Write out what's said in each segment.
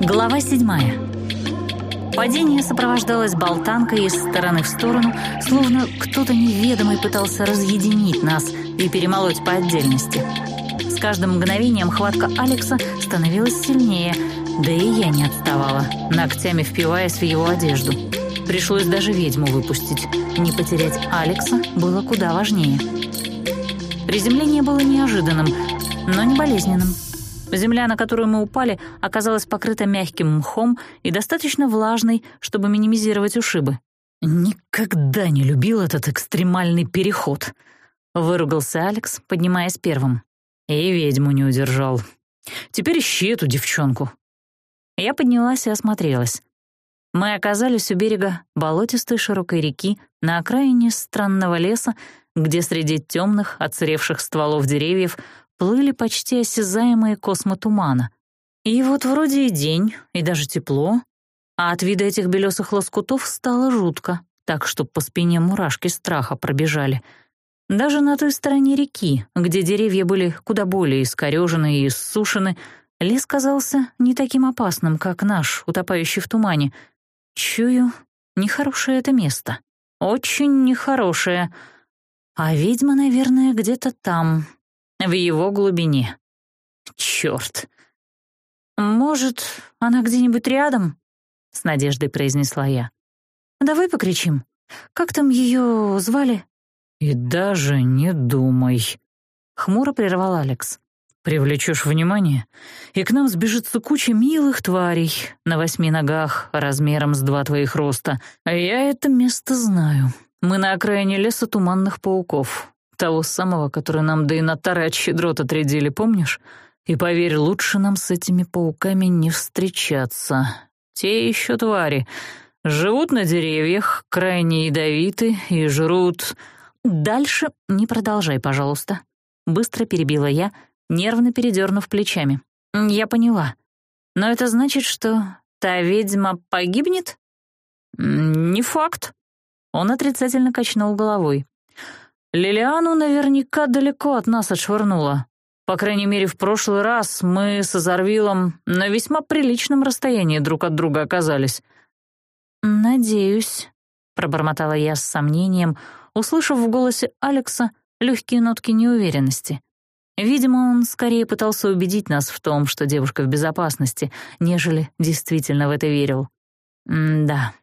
Глава 7. Падение сопровождалось болтанкой из стороны в сторону, словно кто-то неведомый пытался разъединить нас и перемолоть по отдельности. С каждым мгновением хватка Алекса становилась сильнее, да и я не отставала, ногтями впиваясь в его одежду. Пришлось даже ведьму выпустить. Не потерять Алекса было куда важнее. Приземление было неожиданным, но не болезненным. Земля, на которую мы упали, оказалась покрыта мягким мхом и достаточно влажной, чтобы минимизировать ушибы. «Никогда не любил этот экстремальный переход», — выругался Алекс, поднимаясь первым. «И ведьму не удержал. Теперь ищи эту девчонку». Я поднялась и осмотрелась. Мы оказались у берега болотистой широкой реки на окраине странного леса, где среди темных, отсыревших стволов деревьев — плыли почти осязаемые космы тумана. И вот вроде и день, и даже тепло, а от вида этих белесых лоскутов стало жутко, так что по спине мурашки страха пробежали. Даже на той стороне реки, где деревья были куда более искорёжены и иссушены, лес казался не таким опасным, как наш, утопающий в тумане. Чую, нехорошее это место. Очень нехорошее. А ведьма, наверное, где-то там, в его глубине. Черт! Может, она где-нибудь рядом? С надеждой произнесла я. Давай покричим. Как там ее звали? И даже не думай. Хмуро прервал Алекс. Привлечешь внимание, и к нам сбежится куча милых тварей на восьми ногах размером с два твоих роста. А я это место знаю. Мы на окраине леса туманных пауков того самого, который нам да и Натары от щедрота трядили, помнишь? И поверь, лучше нам с этими пауками не встречаться. Те еще твари. Живут на деревьях, крайне ядовиты и жрут... Дальше не продолжай, пожалуйста. Быстро перебила я, нервно передернув плечами. Я поняла. Но это значит, что та ведьма погибнет? Не факт. Он отрицательно качнул головой. Лилиану наверняка далеко от нас отшвырнула. По крайней мере, в прошлый раз мы с Азорвилом на весьма приличном расстоянии друг от друга оказались. «Надеюсь», — пробормотала я с сомнением, услышав в голосе Алекса легкие нотки неуверенности. Видимо, он скорее пытался убедить нас в том, что девушка в безопасности, нежели действительно в это верил. М да.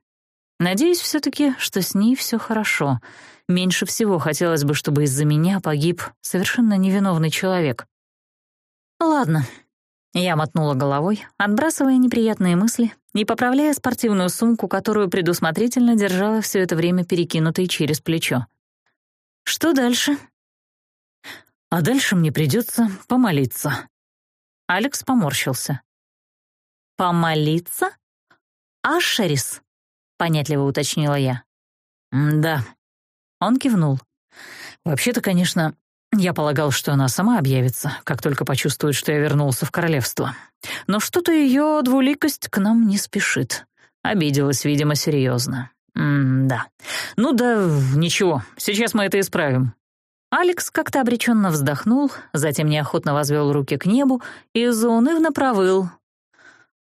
Надеюсь все-таки, что с ней все хорошо. Меньше всего хотелось бы, чтобы из-за меня погиб совершенно невиновный человек. «Ладно», — я мотнула головой, отбрасывая неприятные мысли и поправляя спортивную сумку, которую предусмотрительно держала все это время перекинутой через плечо. «Что дальше?» «А дальше мне придется помолиться». Алекс поморщился. «Помолиться? Ашерис?» понятливо уточнила я. «Да». Он кивнул. «Вообще-то, конечно, я полагал, что она сама объявится, как только почувствует, что я вернулся в королевство. Но что-то ее двуликость к нам не спешит. Обиделась, видимо, серьезно. М да. Ну да, ничего, сейчас мы это исправим». Алекс как-то обреченно вздохнул, затем неохотно возвел руки к небу и заунывно провыл,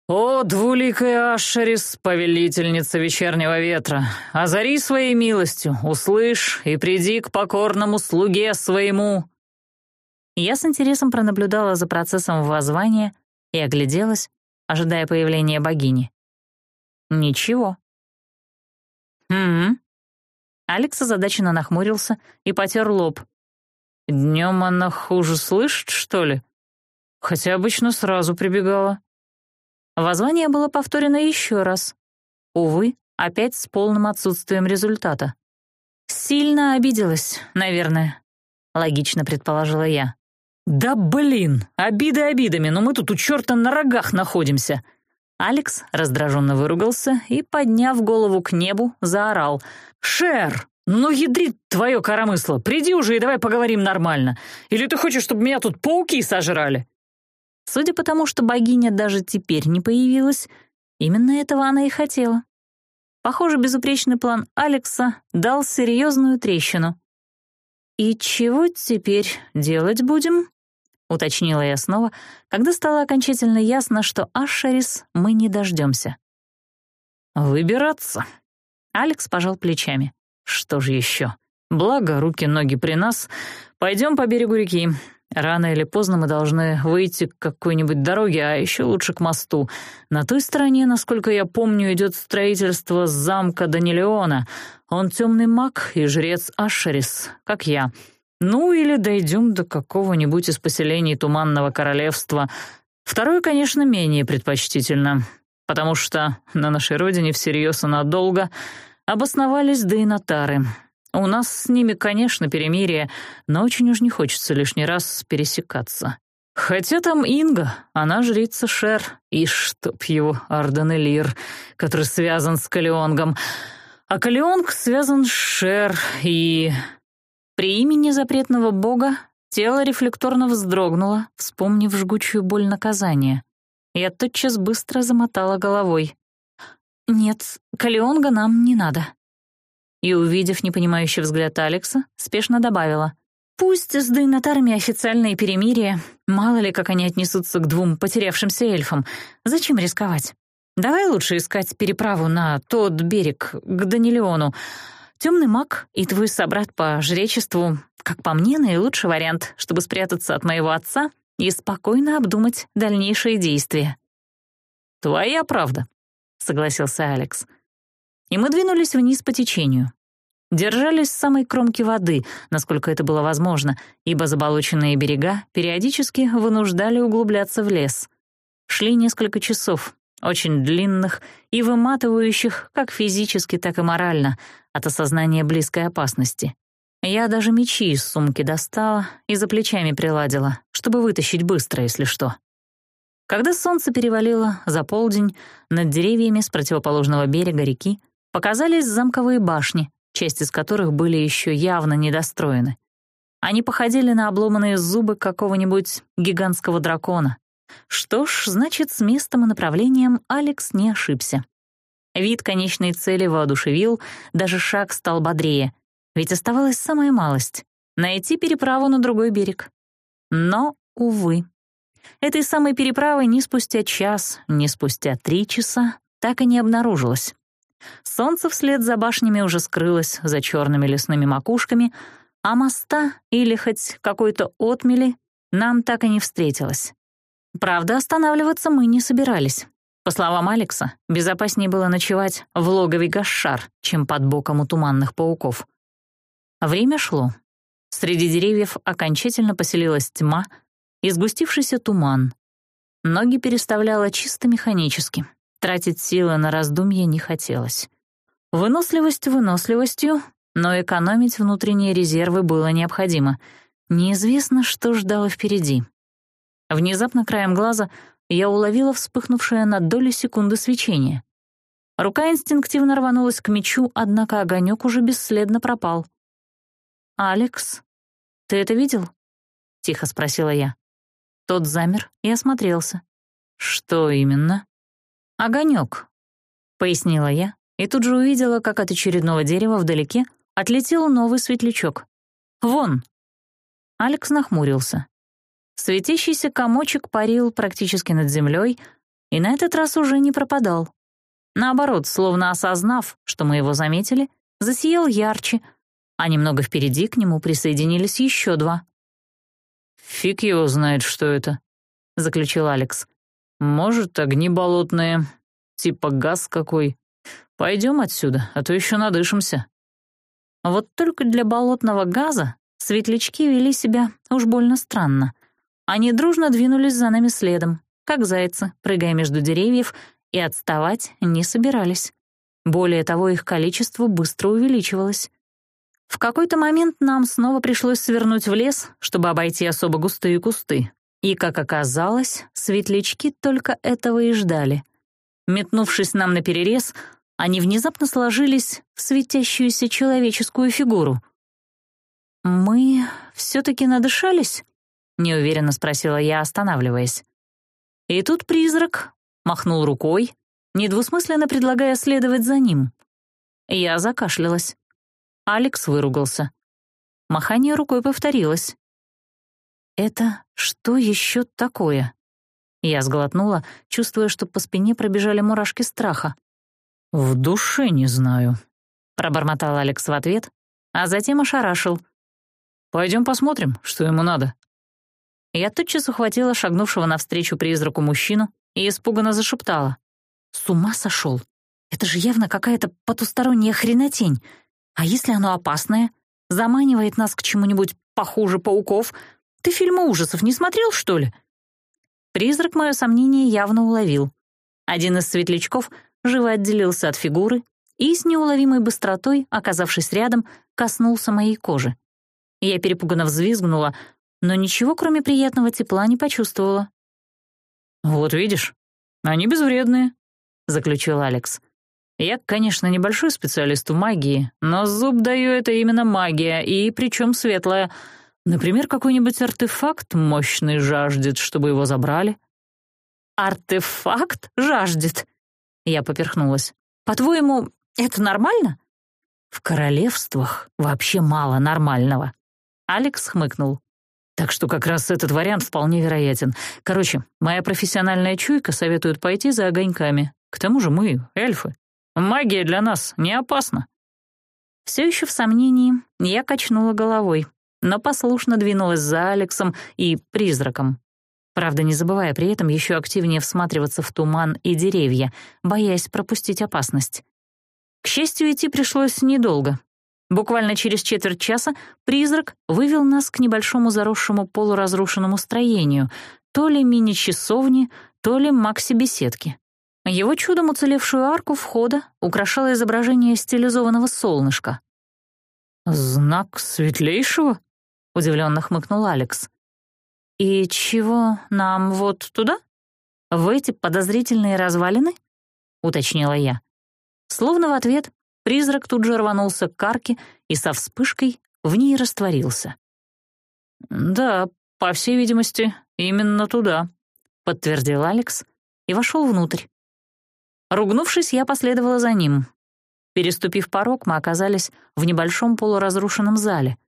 «О, двуликая Ашерис, повелительница вечернего ветра, озари своей милостью, услышь и приди к покорному слуге своему!» Я с интересом пронаблюдала за процессом воззвания и огляделась, ожидая появления богини. «Ничего». «Угу». Алекс озадаченно нахмурился и потер лоб. «Днем она хуже слышит, что ли? Хотя обычно сразу прибегала». Воззвание было повторено еще раз. Увы, опять с полным отсутствием результата. «Сильно обиделась, наверное», — логично предположила я. «Да блин, обиды обидами, но мы тут у черта на рогах находимся!» Алекс раздраженно выругался и, подняв голову к небу, заорал. «Шер, ну ядрит твое коромысло, приди уже и давай поговорим нормально. Или ты хочешь, чтобы меня тут пауки сожрали?» Судя по тому, что богиня даже теперь не появилась, именно этого она и хотела. Похоже, безупречный план Алекса дал серьезную трещину. «И чего теперь делать будем?» — уточнила я снова, когда стало окончательно ясно, что Ашерис мы не дождемся. «Выбираться», — Алекс пожал плечами. «Что же еще? Благо, руки-ноги при нас. Пойдем по берегу реки. Рано или поздно мы должны выйти к какой-нибудь дороге, а еще лучше к мосту. На той стороне, насколько я помню, идет строительство замка Данилеона. Он темный маг и жрец Ашерис, как я. Ну или дойдем до какого-нибудь из поселений Туманного Королевства. Второе, конечно, менее предпочтительно, потому что на нашей родине всерьез и надолго обосновались дейнатары — у нас с ними, конечно, перемирие, но очень уж не хочется лишний раз пересекаться. Хотя там Инга, она жрица Шер, и чтоб его Арденелир, который связан с Калионгом. А Калионг связан с Шер, и... При имени запретного бога тело рефлекторно вздрогнуло, вспомнив жгучую боль наказания. Я тотчас быстро замотала головой. «Нет, Калионга нам не надо», и, увидев непонимающий взгляд Алекса, спешно добавила. «Пусть с Дейнатарами официальные перемирия, мало ли как они отнесутся к двум потерявшимся эльфам, зачем рисковать? Давай лучше искать переправу на тот берег, к Данилеону. Темный маг и твой собрат по жречеству, как по мне, наилучший вариант, чтобы спрятаться от моего отца и спокойно обдумать дальнейшие действия». «Твоя правда», — согласился Алекс. И мы двинулись вниз по течению держались с самой кромки воды, насколько это было возможно, ибо заболоченные берега периодически вынуждали углубляться в лес. Шли несколько часов, очень длинных и выматывающих как физически, так и морально, от осознания близкой опасности. Я даже мечи из сумки достала и за плечами приладила, чтобы вытащить быстро, если что. Когда солнце перевалило за полдень, над деревьями с противоположного берега реки показались замковые башни — часть из которых были еще явно недостроены. Они походили на обломанные зубы какого-нибудь гигантского дракона. Что ж, значит, с местом и направлением Алекс не ошибся. Вид конечной цели воодушевил, даже шаг стал бодрее, ведь оставалась самая малость — найти переправу на другой берег. Но, увы, этой самой переправы ни спустя час, ни спустя три часа так и не обнаружилось. Солнце вслед за башнями уже скрылось за черными лесными макушками, а моста или хоть какой-то отмели нам так и не встретилось. Правда, останавливаться мы не собирались. По словам Алекса, безопаснее было ночевать в логове Гашшар, чем под боком у туманных пауков. Время шло. Среди деревьев окончательно поселилась тьма и сгустившийся туман. Ноги переставляла чисто механически — Тратить силы на раздумье не хотелось. Выносливость выносливостью, но экономить внутренние резервы было необходимо. Неизвестно, что ждало впереди. Внезапно краем глаза я уловила вспыхнувшее на долю секунды свечение. Рука инстинктивно рванулась к мечу, однако огонек уже бесследно пропал. «Алекс, ты это видел?» — тихо спросила я. Тот замер и осмотрелся. «Что именно?» огонек», — пояснила я, и тут же увидела, как от очередного дерева вдалеке отлетел новый светлячок. «Вон!» Алекс нахмурился. Светящийся комочек парил практически над землей и на этот раз уже не пропадал. Наоборот, словно осознав, что мы его заметили, засиял ярче, а немного впереди к нему присоединились еще два. «Фиг его знает, что это», — заключил Алекс. Может, огни болотные, типа газ какой. Пойдем отсюда, а то еще надышимся. Вот только для болотного газа светлячки вели себя уж больно странно. Они дружно двинулись за нами следом, как зайцы, прыгая между деревьев, и отставать не собирались. Более того, их количество быстро увеличивалось. В какой-то момент нам снова пришлось свернуть в лес, чтобы обойти особо густые кусты, и, как оказалось, светлячки только этого и ждали. Метнувшись нам на перерез, они внезапно сложились в светящуюся человеческую фигуру. «Мы все-таки надышались?» — неуверенно спросила я, останавливаясь. И тут призрак махнул рукой, недвусмысленно предлагая следовать за ним. Я закашлялась. Алекс выругался. Махание рукой повторилось. «Это что еще такое?» Я сглотнула, чувствуя, что по спине пробежали мурашки страха. «В душе не знаю», — пробормотал Алекс в ответ, а затем ошарашил. «Пойдем посмотрим, что ему надо». Я тутчас ухватила шагнувшего навстречу призраку мужчину и испуганно зашептала. «С ума сошел? Это же явно какая-то потусторонняя хренотень. А если оно опасное? Заманивает нас к чему-нибудь похуже пауков — ты фильмы ужасов не смотрел, что ли?» Призрак мое сомнение явно уловил. Один из светлячков живо отделился от фигуры и с неуловимой быстротой, оказавшись рядом, коснулся моей кожи. Я перепуганно взвизгнула, но ничего, кроме приятного тепла, не почувствовала. «Вот видишь, они безвредные», — заключил Алекс. «Я, конечно, небольшой специалист в магии, но зуб даю это именно магия, и причем светлая. Например, какой-нибудь артефакт мощный жаждет, чтобы его забрали. «Артефакт жаждет?» Я поперхнулась. «По-твоему, это нормально?» «В королевствах вообще мало нормального». Алекс хмыкнул. «Так что как раз этот вариант вполне вероятен. Короче, моя профессиональная чуйка советует пойти за огоньками. К тому же мы — эльфы. Магия для нас не опасна». Все еще в сомнении, я качнула головой но послушно двинулась за Алексом и призраком. Правда, не забывая при этом еще активнее всматриваться в туман и деревья, боясь пропустить опасность. К счастью, идти пришлось недолго. Буквально через четверть часа призрак вывел нас к небольшому заросшему полуразрушенному строению, то ли мини-часовни, то ли макси-беседки. Его чудом уцелевшую арку входа украшало изображение стилизованного солнышка. «Знак светлейшего?» удивленно хмыкнул Алекс. «И чего нам вот туда? В эти подозрительные развалины?» — уточнила я. Словно в ответ призрак тут же рванулся к карке и со вспышкой в ней растворился. «Да, по всей видимости, именно туда», — подтвердил Алекс и вошел внутрь. Ругнувшись, я последовала за ним. Переступив порог, мы оказались в небольшом полуразрушенном зале —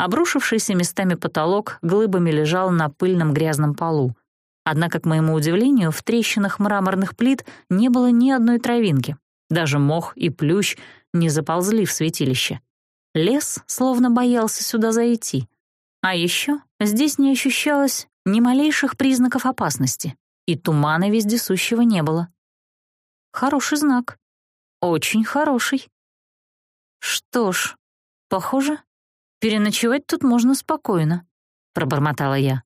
Обрушившийся местами потолок глыбами лежал на пыльном грязном полу. Однако, к моему удивлению, в трещинах мраморных плит не было ни одной травинки. Даже мох и плющ не заползли в святилище. Лес словно боялся сюда зайти. А еще здесь не ощущалось ни малейших признаков опасности, и тумана вездесущего не было. Хороший знак. Очень хороший. Что ж, похоже, «Переночевать тут можно спокойно», — пробормотала я.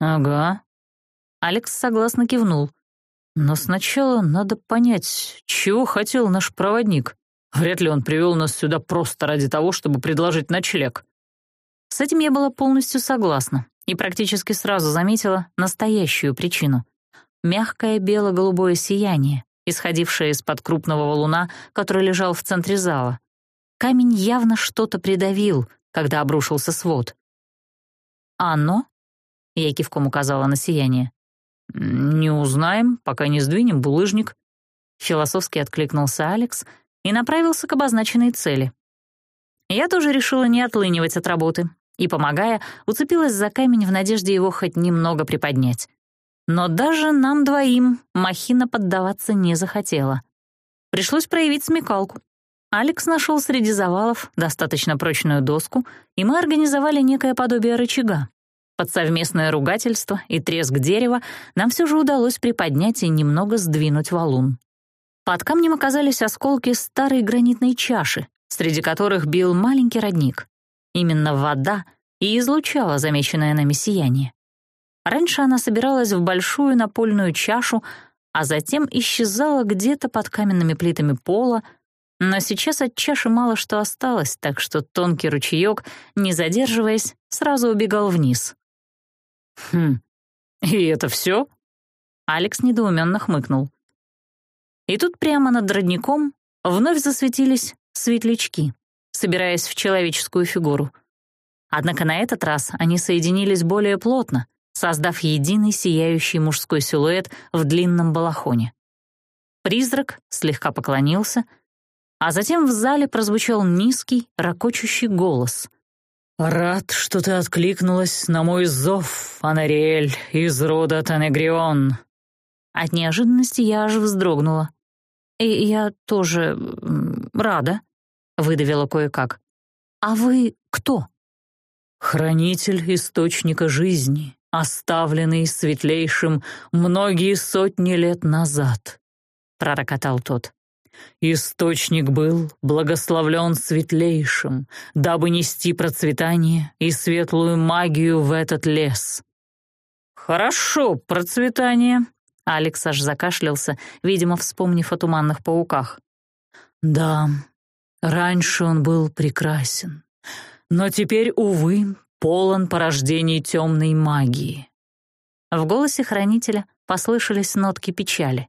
«Ага». Алекс согласно кивнул. «Но сначала надо понять, чего хотел наш проводник. Вряд ли он привел нас сюда просто ради того, чтобы предложить ночлег». С этим я была полностью согласна и практически сразу заметила настоящую причину. Мягкое бело-голубое сияние, исходившее из-под крупного валуна, который лежал в центре зала. Камень явно что-то придавил, когда обрушился свод. «Анно?» — я кивком указала на сияние. «Не узнаем, пока не сдвинем булыжник», — философски откликнулся Алекс и направился к обозначенной цели. Я тоже решила не отлынивать от работы и, помогая, уцепилась за камень в надежде его хоть немного приподнять. Но даже нам двоим махина поддаваться не захотела. Пришлось проявить смекалку Алекс нашел среди завалов достаточно прочную доску, и мы организовали некое подобие рычага. Под совместное ругательство и треск дерева нам все же удалось приподнять и немного сдвинуть валун. Под камнем оказались осколки старой гранитной чаши, среди которых бил маленький родник. Именно вода и излучала замеченное нами сияние. Раньше она собиралась в большую напольную чашу, а затем исчезала где-то под каменными плитами пола — но сейчас от чаши мало что осталось, так что тонкий ручеёк, не задерживаясь, сразу убегал вниз. «Хм, и это всё?» Алекс недоуменно хмыкнул. И тут прямо над родником вновь засветились светлячки, собираясь в человеческую фигуру. Однако на этот раз они соединились более плотно, создав единый сияющий мужской силуэт в длинном балахоне. Призрак слегка поклонился — а затем в зале прозвучал низкий, ракочущий голос. «Рад, что ты откликнулась на мой зов, Анариэль, из рода Танегрион». От неожиданности я аж вздрогнула. «И я тоже рада», — выдавила кое-как. «А вы кто?» «Хранитель источника жизни, оставленный светлейшим многие сотни лет назад», — пророкотал тот. Источник был благословлен светлейшим, дабы нести процветание и светлую магию в этот лес. «Хорошо, процветание», — Алекс аж закашлялся, видимо, вспомнив о туманных пауках. «Да, раньше он был прекрасен, но теперь, увы, полон порождений темной магии». В голосе хранителя послышались нотки печали.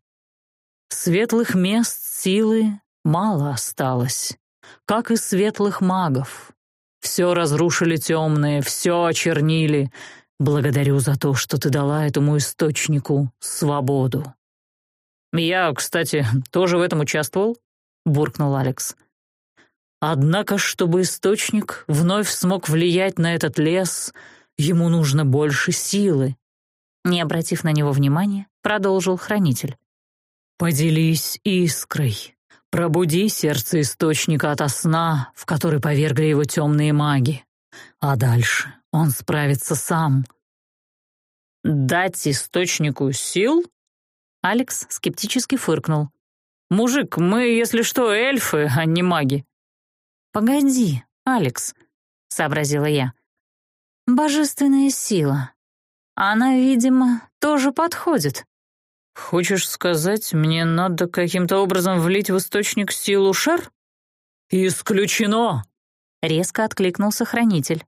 Светлых мест силы мало осталось, как и светлых магов. Все разрушили темные, все очернили. Благодарю за то, что ты дала этому источнику свободу. «Я, кстати, тоже в этом участвовал», — буркнул Алекс. «Однако, чтобы источник вновь смог влиять на этот лес, ему нужно больше силы». Не обратив на него внимания, продолжил хранитель. Поделись искрой. Пробуди сердце источника ото сна, в который повергли его темные маги. А дальше он справится сам. «Дать источнику сил?» Алекс скептически фыркнул. «Мужик, мы, если что, эльфы, а не маги». «Погоди, Алекс», — сообразила я. «Божественная сила. Она, видимо, тоже подходит. Хочешь сказать, мне надо каким-то образом влить в источник силу шар? Исключено! Резко откликнулся хранитель.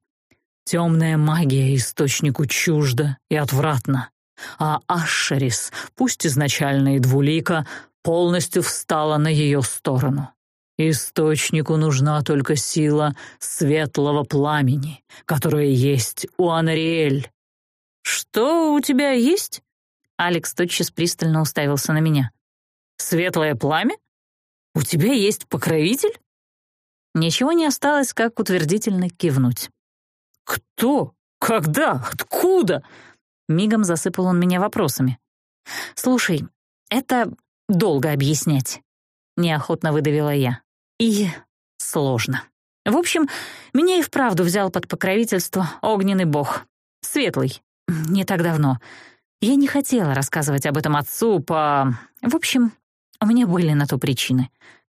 Темная магия источнику чужда и отвратна. А Ашерис, пусть изначально и двулика, полностью встала на ее сторону. Источнику нужна только сила светлого пламени, которая есть у Анриэль. «Что у тебя есть?» Алекс тотчас пристально уставился на меня. «Светлое пламя? У тебя есть покровитель?» Ничего не осталось, как утвердительно кивнуть. «Кто? Когда? Откуда?» Мигом засыпал он меня вопросами. «Слушай, это долго объяснять», — неохотно выдавила я. «И сложно. В общем, меня и вправду взял под покровительство огненный бог. Светлый. Не так давно. Я не хотела рассказывать об этом отцу по... В общем, у меня были на то причины.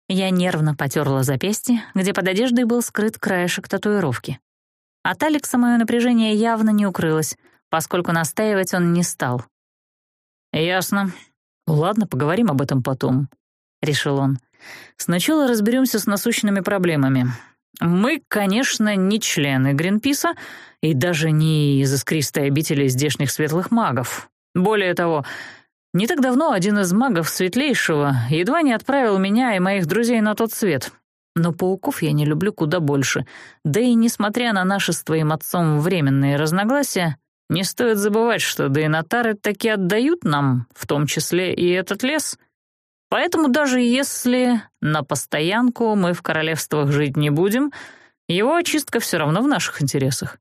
Я нервно потерла запястье, где под одеждой был скрыт краешек татуировки. От Алекса мое напряжение явно не укрылось, поскольку настаивать он не стал. «Ясно. Ладно, поговорим об этом потом», — решил он. «Сначала разберемся с насущными проблемами. Мы, конечно, не члены Гринписа и даже не из искристой обители здешних светлых магов. Более того, не так давно один из магов Светлейшего едва не отправил меня и моих друзей на тот свет. Но пауков я не люблю куда больше. Да и несмотря на наши с твоим отцом временные разногласия, не стоит забывать, что дейнатары таки отдают нам, в том числе и этот лес. Поэтому даже если на постоянку мы в королевствах жить не будем, его очистка все равно в наших интересах.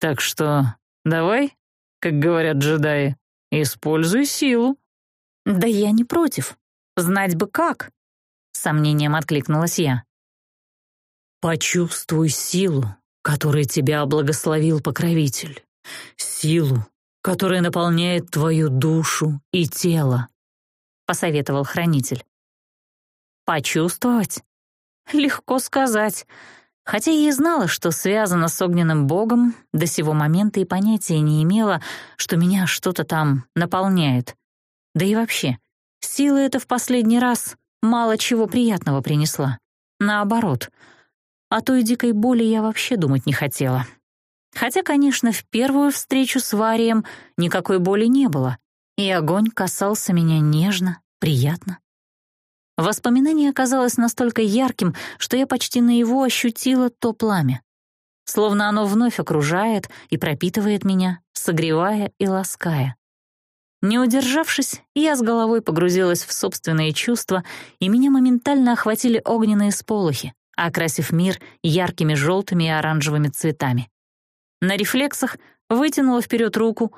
Так что давай, как говорят джедаи, «Используй силу». «Да я не против. Знать бы как!» Сомнением откликнулась я. «Почувствуй силу, которой тебя благословил покровитель. Силу, которая наполняет твою душу и тело», — посоветовал хранитель. «Почувствовать? Легко сказать хотя и знала, что связано с огненным богом, до сего момента и понятия не имела, что меня что-то там наполняет. Да и вообще, сила эта в последний раз мало чего приятного принесла. Наоборот, о той дикой боли я вообще думать не хотела. Хотя, конечно, в первую встречу с Варием никакой боли не было, и огонь касался меня нежно, приятно. Воспоминание оказалось настолько ярким, что я почти на его ощутила то пламя. Словно оно вновь окружает и пропитывает меня, согревая и лаская. Не удержавшись, я с головой погрузилась в собственные чувства, и меня моментально охватили огненные сполохи, окрасив мир яркими желтыми и оранжевыми цветами. На рефлексах вытянула вперед руку,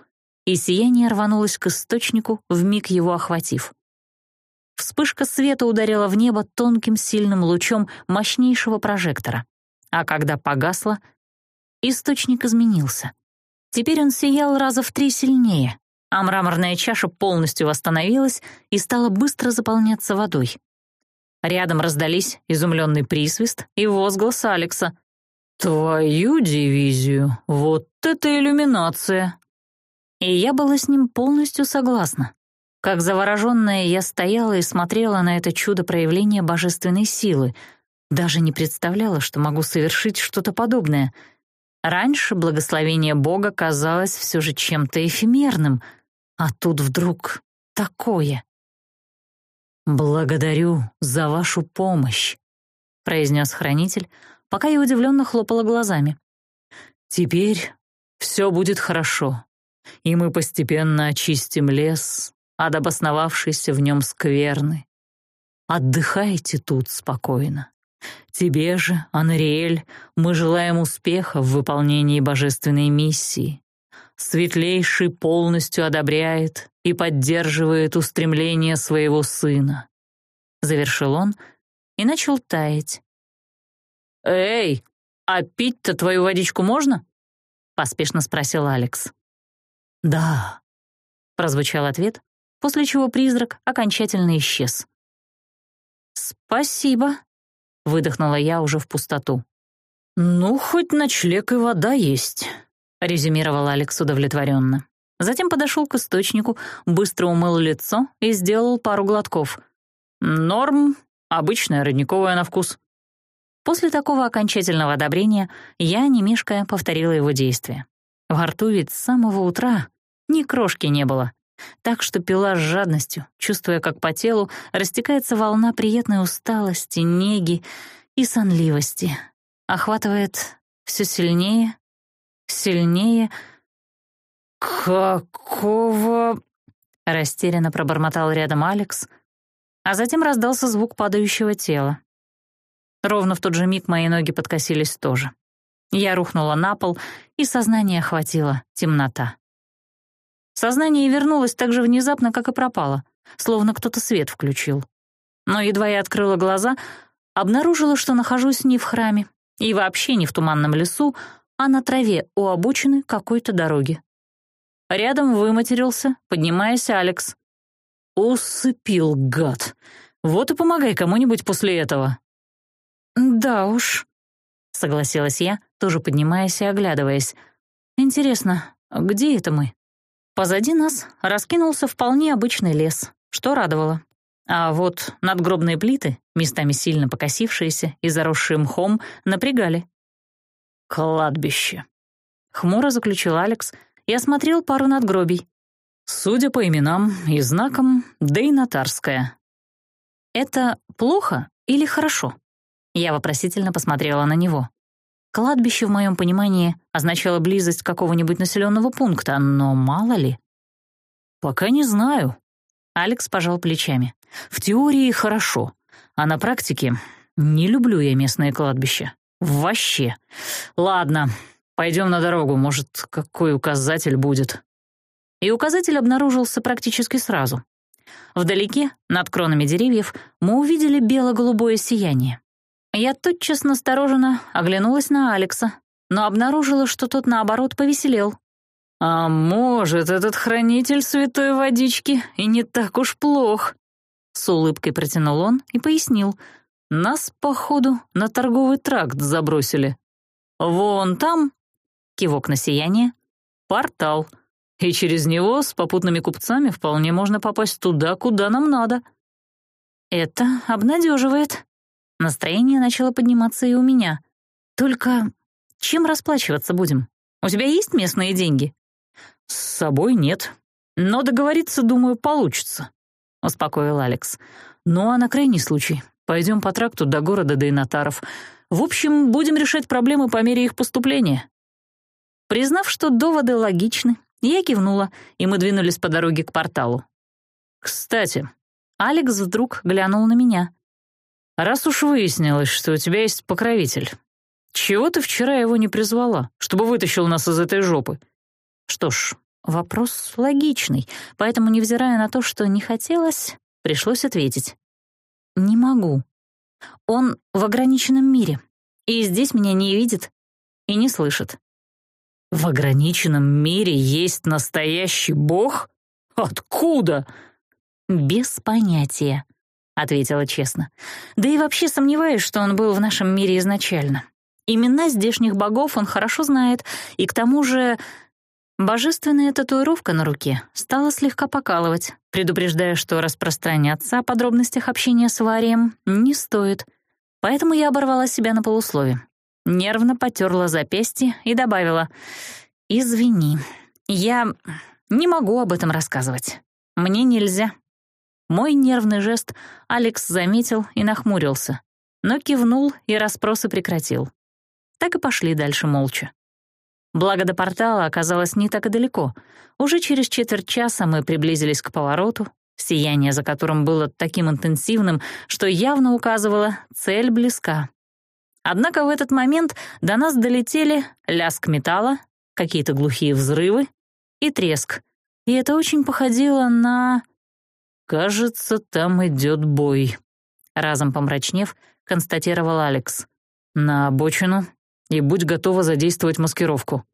и сияние рванулось к источнику, вмиг его охватив. Вспышка света ударила в небо тонким сильным лучом мощнейшего прожектора. А когда погасла, источник изменился. Теперь он сиял раза в три сильнее, а мраморная чаша полностью восстановилась и стала быстро заполняться водой. Рядом раздались изумленный присвист и возглас Алекса. «Твою дивизию! Вот это иллюминация!» И я была с ним полностью согласна. Как завороженная я стояла и смотрела на это чудо проявления божественной силы. Даже не представляла, что могу совершить что-то подобное. Раньше благословение Бога казалось все же чем-то эфемерным, а тут вдруг такое. «Благодарю за вашу помощь», — произнес хранитель, пока я удивленно хлопала глазами. «Теперь все будет хорошо, и мы постепенно очистим лес от обосновавшейся в нем скверны. Отдыхайте тут спокойно. Тебе же, Анриэль, мы желаем успеха в выполнении божественной миссии. Светлейший полностью одобряет и поддерживает устремление своего сына. Завершил он и начал таять. «Эй, а пить-то твою водичку можно?» — поспешно спросил Алекс. «Да», — прозвучал ответ, после чего призрак окончательно исчез. «Спасибо», — выдохнула я уже в пустоту. «Ну, хоть ночлег и вода есть», — резюмировал Алекс удовлетворенно. Затем подошел к источнику, быстро умыл лицо и сделал пару глотков. «Норм, обычная родниковая на вкус». После такого окончательного одобрения я, не мешкая, повторила его действие. Во рту ведь с самого утра ни крошки не было так что пила с жадностью, чувствуя, как по телу растекается волна приятной усталости, неги и сонливости. Охватывает все сильнее, сильнее. «Какого...» — растерянно пробормотал рядом Алекс, а затем раздался звук падающего тела. Ровно в тот же миг мои ноги подкосились тоже. Я рухнула на пол, и сознание охватило темнота. Сознание вернулось так же внезапно, как и пропало, словно кто-то свет включил. Но едва я открыла глаза, обнаружила, что нахожусь не в храме и вообще не в туманном лесу, а на траве у обочины какой-то дороги. Рядом выматерился, поднимаясь Алекс. «Усыпил, гад! Вот и помогай кому-нибудь после этого!» «Да уж», — согласилась я, тоже поднимаясь и оглядываясь. «Интересно, где это мы?» Позади нас раскинулся вполне обычный лес, что радовало. А вот надгробные плиты, местами сильно покосившиеся и заросшие мхом, напрягали. «Кладбище», — хмуро заключил Алекс и осмотрел пару надгробий. «Судя по именам и знакам, да и нотарская». «Это плохо или хорошо?» Я вопросительно посмотрела на него. Кладбище, в моем понимании, означало близость какого-нибудь населенного пункта, но мало ли. «Пока не знаю», — Алекс пожал плечами. «В теории хорошо, а на практике не люблю я местное кладбище. Вообще. Ладно, пойдем на дорогу, может, какой указатель будет». И указатель обнаружился практически сразу. Вдалеке, над кронами деревьев, мы увидели бело-голубое сияние. Я тотчас настороженно оглянулась на Алекса, но обнаружила, что тот, наоборот, повеселел. «А может, этот хранитель святой водички и не так уж плох?» С улыбкой протянул он и пояснил. «Нас, походу, на торговый тракт забросили. Вон там...» — кивок на сияние. «Портал. И через него с попутными купцами вполне можно попасть туда, куда нам надо». «Это обнадеживает», Настроение начало подниматься и у меня. Только чем расплачиваться будем? У тебя есть местные деньги? С собой нет. Но договориться, думаю, получится, — успокоил Алекс. Ну а на крайний случай пойдем по тракту до города Дейнатаров. В общем, будем решать проблемы по мере их поступления. Признав, что доводы логичны, я кивнула, и мы двинулись по дороге к порталу. «Кстати», — Алекс вдруг глянул на меня раз уж выяснилось, что у тебя есть покровитель, чего ты вчера его не призвала, чтобы вытащил нас из этой жопы? Что ж, вопрос логичный, поэтому, невзирая на то, что не хотелось, пришлось ответить. Не могу. Он в ограниченном мире, и здесь меня не видит и не слышит. В ограниченном мире есть настоящий бог? Откуда? Без понятия ответила честно. Да и вообще сомневаюсь, что он был в нашем мире изначально. Имена здешних богов он хорошо знает, и к тому же божественная татуировка на руке стала слегка покалывать, предупреждая, что распространяться о подробностях общения с Варием не стоит. Поэтому я оборвала себя на полуслове. Нервно потерла запястье и добавила «Извини, я не могу об этом рассказывать. Мне нельзя». Мой нервный жест Алекс заметил и нахмурился, но кивнул и расспросы прекратил. Так и пошли дальше молча. Благо до портала оказалось не так и далеко. Уже через четверть часа мы приблизились к повороту, сияние за которым было таким интенсивным, что явно указывало «цель близка». Однако в этот момент до нас долетели лязг металла, какие-то глухие взрывы и треск. И это очень походило на... «Кажется, там идет бой», — разом помрачнев, констатировал Алекс. «На обочину и будь готова задействовать маскировку».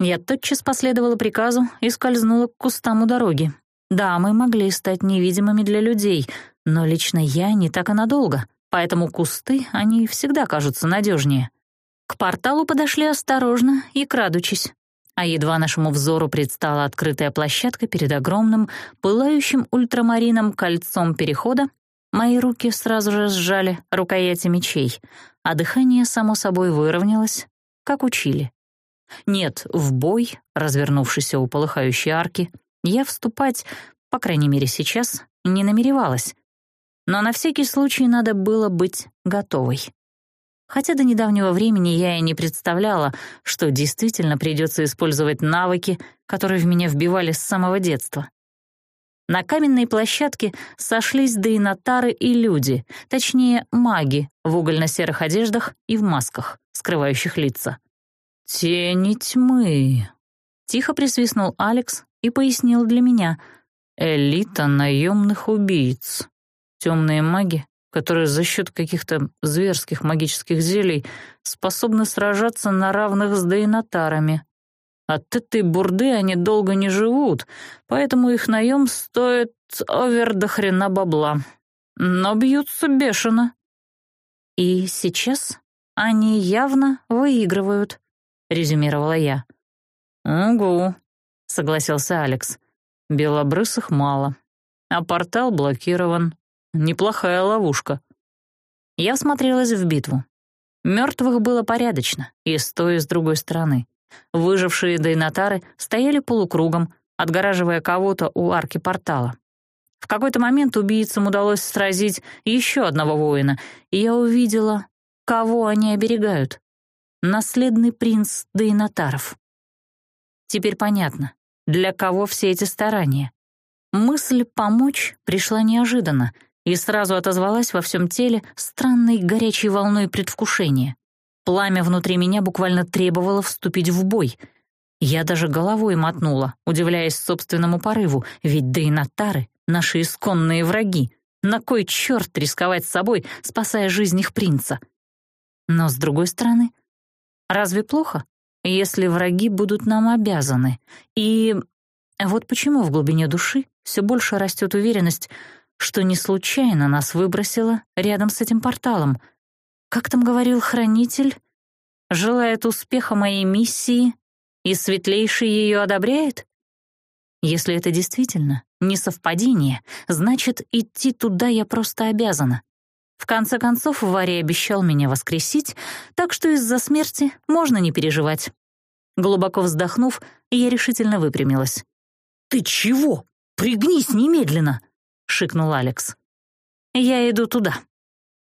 Я тотчас последовала приказу и скользнула к кустам у дороги. Да, мы могли стать невидимыми для людей, но лично я не так и надолго, поэтому кусты, они всегда кажутся надежнее. К порталу подошли осторожно и крадучись а едва нашему взору предстала открытая площадка перед огромным, пылающим ультрамарином кольцом перехода, мои руки сразу же сжали рукояти мечей, а дыхание само собой выровнялось, как учили. Нет, в бой, развернувшийся у полыхающей арки, я вступать, по крайней мере сейчас, не намеревалась. Но на всякий случай надо было быть готовой. Хотя до недавнего времени я и не представляла, что действительно придется использовать навыки, которые в меня вбивали с самого детства. На каменной площадке сошлись дейнатары и люди, точнее, маги в угольно-серых одеждах и в масках, скрывающих лица. «Тени тьмы», — тихо присвистнул Алекс и пояснил для меня. «Элита наемных убийц. Темные маги которая за счет каких-то зверских магических зелий способна сражаться на равных с дейнатарами. От этой бурды они долго не живут, поэтому их наем стоит овер до хрена бабла. Но бьются бешено. И сейчас они явно выигрывают, резюмировала я. «Угу», — согласился Алекс. «Белобрысых мало, а портал блокирован, неплохая ловушка». Я смотрелась в битву. Мертвых было порядочно, и с той, и с другой стороны. Выжившие дейнатары стояли полукругом, отгораживая кого-то у арки портала. В какой-то момент убийцам удалось сразить еще одного воина, и я увидела, кого они оберегают. Наследный принц Дейнатаров. Теперь понятно, для кого все эти старания. Мысль «помочь» пришла неожиданно — и сразу отозвалась во всем теле странной горячей волной предвкушения. Пламя внутри меня буквально требовало вступить в бой. Я даже головой мотнула, удивляясь собственному порыву, ведь да и Натары — наши исконные враги. На кой черт рисковать собой, спасая жизнь их принца? Но, с другой стороны, разве плохо, если враги будут нам обязаны? И вот почему в глубине души все больше растет уверенность — что не случайно нас выбросило рядом с этим порталом. Как там говорил хранитель? Желает успеха моей миссии и светлейший ее одобряет? Если это действительно не совпадение, значит, идти туда я просто обязана. В конце концов, Варя обещал меня воскресить, так что из-за смерти можно не переживать. Глубоко вздохнув, я решительно выпрямилась. «Ты чего? Пригнись немедленно!» — шикнул Алекс. «Я иду туда».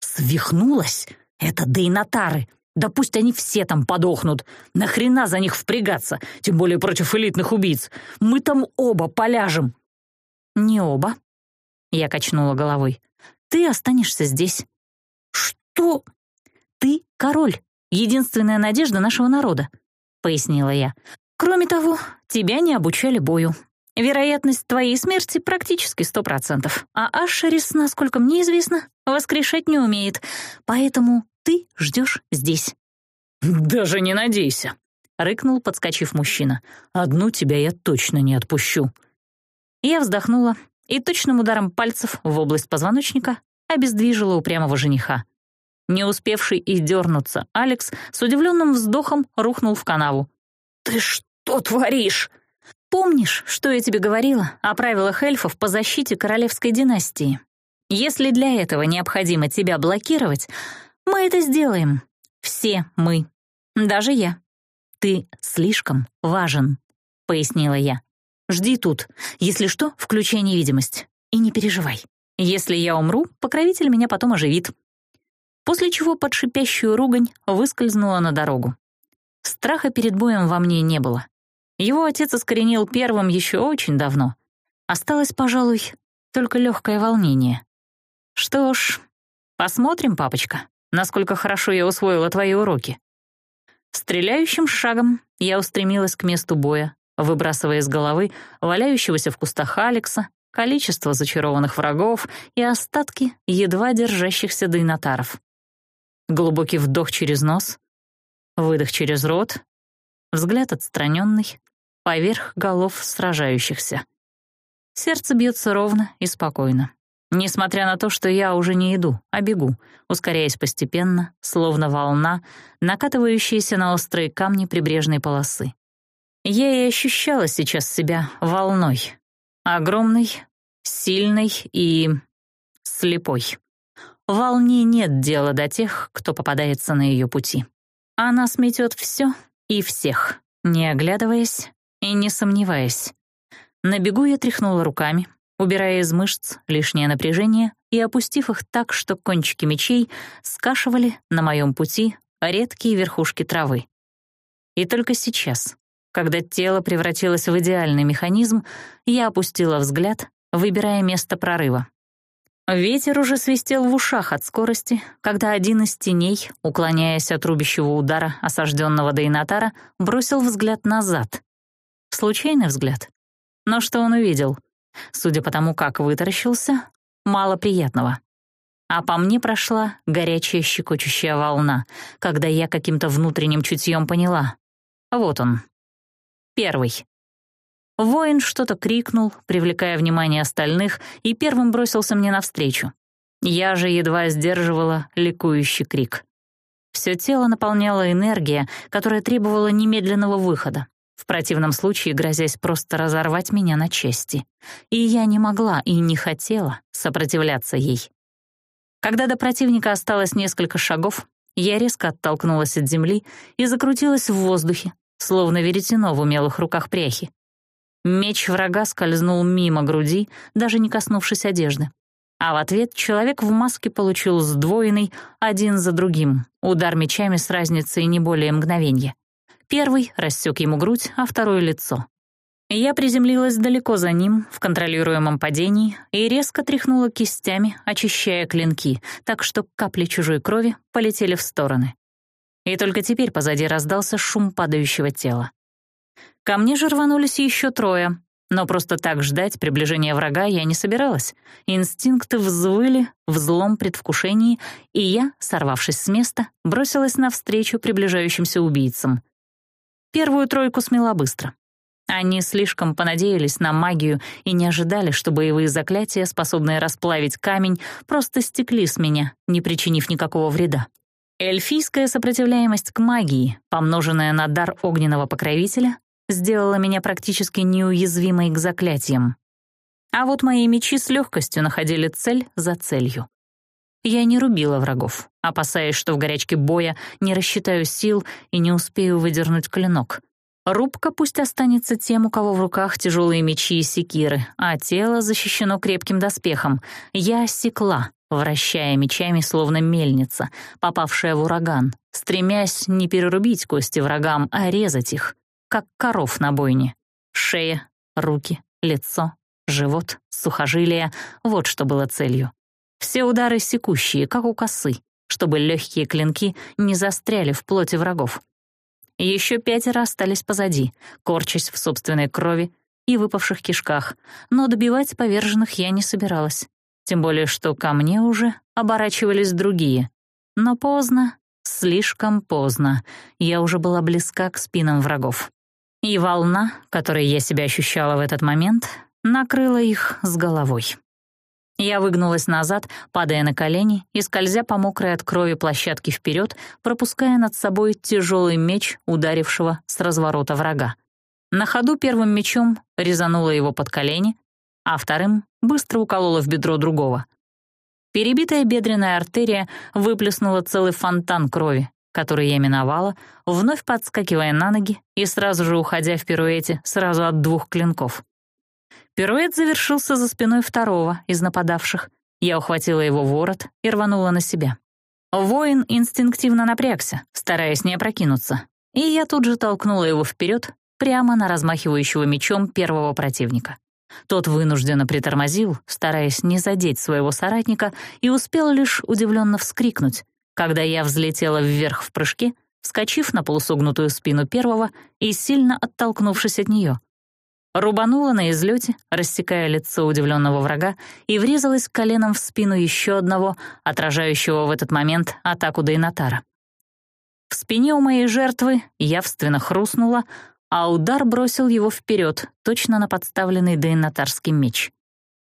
«Свихнулась? Это дейнатары! Да пусть они все там подохнут! Нахрена за них впрягаться, тем более против элитных убийц? Мы там оба поляжем!» «Не оба», — я качнула головой. «Ты останешься здесь». «Что?» «Ты король, единственная надежда нашего народа», — пояснила я. «Кроме того, тебя не обучали бою. Вероятность твоей смерти практически сто процентов. А Ашерис, насколько мне известно, воскрешать не умеет, поэтому ты ждешь здесь». «Даже не надейся», — рыкнул, подскочив мужчина. «Одну тебя я точно не отпущу». Я вздохнула и точным ударом пальцев в область позвоночника обездвижила упрямого жениха. Не успевший и дернуться, Алекс с удивленным вздохом рухнул в канаву. «Ты что творишь?» Помнишь, что я тебе говорила о правилах эльфов по защите королевской династии? Если для этого необходимо тебя блокировать, мы это сделаем. Все мы. Даже я. Ты слишком важен, — пояснила я. Жди тут. Если что, включай невидимость. И не переживай. Если я умру, покровитель меня потом оживит. После чего под шипящую ругань выскользнула на дорогу. Страха перед боем во мне не было. Его отец искоренил первым еще очень давно. Осталось, пожалуй, только легкое волнение. Что ж, посмотрим, папочка, насколько хорошо я усвоила твои уроки. Стреляющим шагом я устремилась к месту боя, выбрасывая из головы валяющегося в кустах Алекса, количество зачарованных врагов и остатки едва держащихся дейнатаров. Глубокий вдох через нос, выдох через рот, взгляд отстраненный, поверх голов сражающихся. Сердце бьется ровно и спокойно. Несмотря на то, что я уже не иду, а бегу, ускоряясь постепенно, словно волна, накатывающаяся на острые камни прибрежной полосы. Я и ощущала сейчас себя волной. Огромной, сильной и... слепой. Волне нет дела до тех, кто попадается на ее пути. Она сметет все и всех, не оглядываясь и не сомневаясь. На бегу я тряхнула руками, убирая из мышц лишнее напряжение и опустив их так, что кончики мечей скашивали на моем пути редкие верхушки травы. И только сейчас, когда тело превратилось в идеальный механизм, я опустила взгляд, выбирая место прорыва. Ветер уже свистел в ушах от скорости, когда один из теней, уклоняясь от рубящего удара осажденного Дейнатара, бросил взгляд назад, Случайный взгляд? Но что он увидел? Судя по тому, как вытаращился, мало приятного. А по мне прошла горячая щекочущая волна, когда я каким-то внутренним чутьем поняла. Вот он. Первый. Воин что-то крикнул, привлекая внимание остальных, и первым бросился мне навстречу. Я же едва сдерживала ликующий крик. Все тело наполняло энергия, которая требовала немедленного выхода. В противном случае грозясь просто разорвать меня на части. И я не могла и не хотела сопротивляться ей. Когда до противника осталось несколько шагов, я резко оттолкнулась от земли и закрутилась в воздухе, словно веретено в умелых руках пряхи. Меч врага скользнул мимо груди, даже не коснувшись одежды. А в ответ человек в маске получил сдвоенный один за другим удар мечами с разницей не более мгновенья. Первый рассек ему грудь, а второе — лицо. Я приземлилась далеко за ним, в контролируемом падении, и резко тряхнула кистями, очищая клинки, так что капли чужой крови полетели в стороны. И только теперь позади раздался шум падающего тела. Ко мне же рванулись еще трое, но просто так ждать приближения врага я не собиралась. Инстинкты взвыли в злом предвкушении, и я, сорвавшись с места, бросилась навстречу приближающимся убийцам — Первую тройку смела быстро. Они слишком понадеялись на магию и не ожидали, что боевые заклятия, способные расплавить камень, просто стекли с меня, не причинив никакого вреда. Эльфийская сопротивляемость к магии, помноженная на дар огненного покровителя, сделала меня практически неуязвимой к заклятиям. А вот мои мечи с легкостью находили цель за целью. Я не рубила врагов, опасаясь, что в горячке боя не рассчитаю сил и не успею выдернуть клинок. Рубка пусть останется тем, у кого в руках тяжелые мечи и секиры, а тело защищено крепким доспехом. Я осекла, вращая мечами, словно мельница, попавшая в ураган, стремясь не перерубить кости врагам, а резать их, как коров на бойне. Шея, руки, лицо, живот, сухожилия — вот что было целью. Все удары секущие, как у косы, чтобы легкие клинки не застряли в плоти врагов. Еще пятеро остались позади, корчась в собственной крови и выпавших кишках, но добивать поверженных я не собиралась. Тем более, что ко мне уже оборачивались другие. Но поздно, слишком поздно, я уже была близка к спинам врагов. И волна, которой я себя ощущала в этот момент, накрыла их с головой. Я выгнулась назад, падая на колени и скользя по мокрой от крови площадке вперед, пропуская над собой тяжелый меч, ударившего с разворота врага. На ходу первым мечом резанула его под колени, а вторым быстро уколола в бедро другого. Перебитая бедренная артерия выплеснула целый фонтан крови, который я миновала, вновь подскакивая на ноги и сразу же уходя в пируэте сразу от двух клинков — Пируэт завершился за спиной второго из нападавших. Я ухватила его ворот и рванула на себя. Воин инстинктивно напрягся, стараясь не опрокинуться, и я тут же толкнула его вперед прямо на размахивающего мечом первого противника. Тот вынужденно притормозил, стараясь не задеть своего соратника, и успел лишь удивленно вскрикнуть, когда я взлетела вверх в прыжке, вскочив на полусогнутую спину первого и сильно оттолкнувшись от нее рубанула на излете, рассекая лицо удивленного врага, и врезалась коленом в спину еще одного, отражающего в этот момент атаку Дейнатара. В спине у моей жертвы явственно хрустнула, а удар бросил его вперед, точно на подставленный Дейнатарский меч.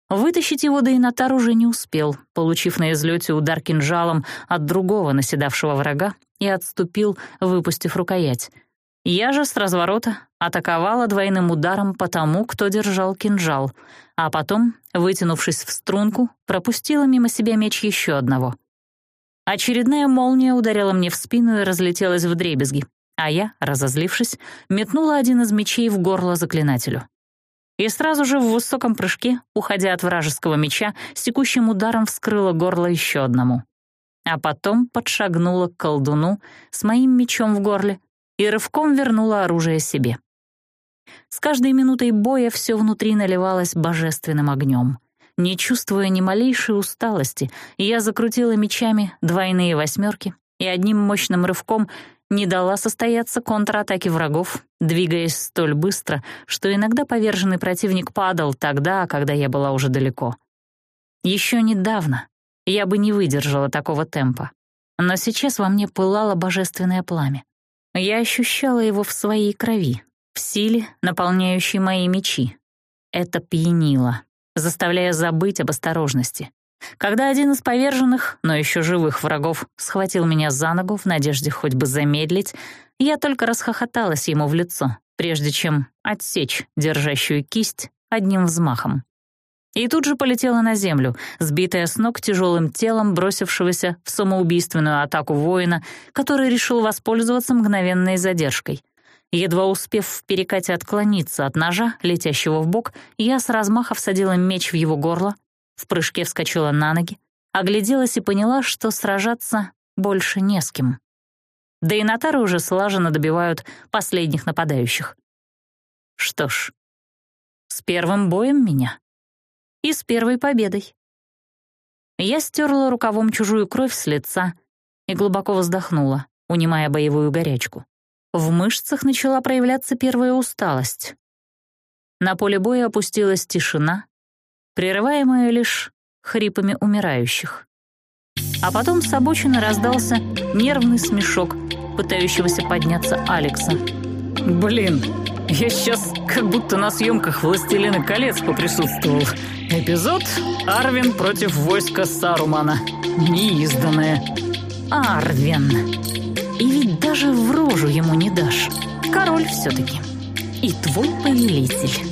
Вытащить его Дейнатар уже не успел, получив на излете удар кинжалом от другого наседавшего врага и отступил, выпустив рукоять — я же с разворота атаковала двойным ударом по тому, кто держал кинжал, а потом, вытянувшись в струнку, пропустила мимо себя меч еще одного. Очередная молния ударила мне в спину и разлетелась в дребезги, а я, разозлившись, метнула один из мечей в горло заклинателю. И сразу же в высоком прыжке, уходя от вражеского меча, с текущим ударом вскрыла горло еще одному. А потом подшагнула к колдуну с моим мечом в горле и рывком вернула оружие себе. С каждой минутой боя все внутри наливалось божественным огнем. Не чувствуя ни малейшей усталости, я закрутила мечами двойные восьмерки и одним мощным рывком не дала состояться контратаке врагов, двигаясь столь быстро, что иногда поверженный противник падал тогда, когда я была уже далеко. Еще недавно я бы не выдержала такого темпа, но сейчас во мне пылало божественное пламя. Я ощущала его в своей крови, в силе, наполняющей мои мечи. Это пьянило, заставляя забыть об осторожности. Когда один из поверженных, но еще живых врагов, схватил меня за ногу в надежде хоть бы замедлить, я только расхохоталась ему в лицо, прежде чем отсечь держащую кисть одним взмахом и тут же полетела на землю, сбитая с ног тяжелым телом бросившегося в самоубийственную атаку воина, который решил воспользоваться мгновенной задержкой. Едва успев в перекате отклониться от ножа, летящего в бок, я с размаха всадила меч в его горло, в прыжке вскочила на ноги, огляделась и поняла, что сражаться больше не с кем. Да и нотары уже слаженно добивают последних нападающих. Что ж, с первым боем меня и с первой победой. Я стерла рукавом чужую кровь с лица и глубоко вздохнула, унимая боевую горячку. В мышцах начала проявляться первая усталость. На поле боя опустилась тишина, прерываемая лишь хрипами умирающих. А потом с обочины раздался нервный смешок пытающегося подняться Алекса. «Блин, я сейчас как будто на съемках «Властелина колец» поприсутствовал», Эпизод «Арвин против войска Сарумана». Неизданное. Арвин. И ведь даже в рожу ему не дашь. Король все-таки. И твой повелитель.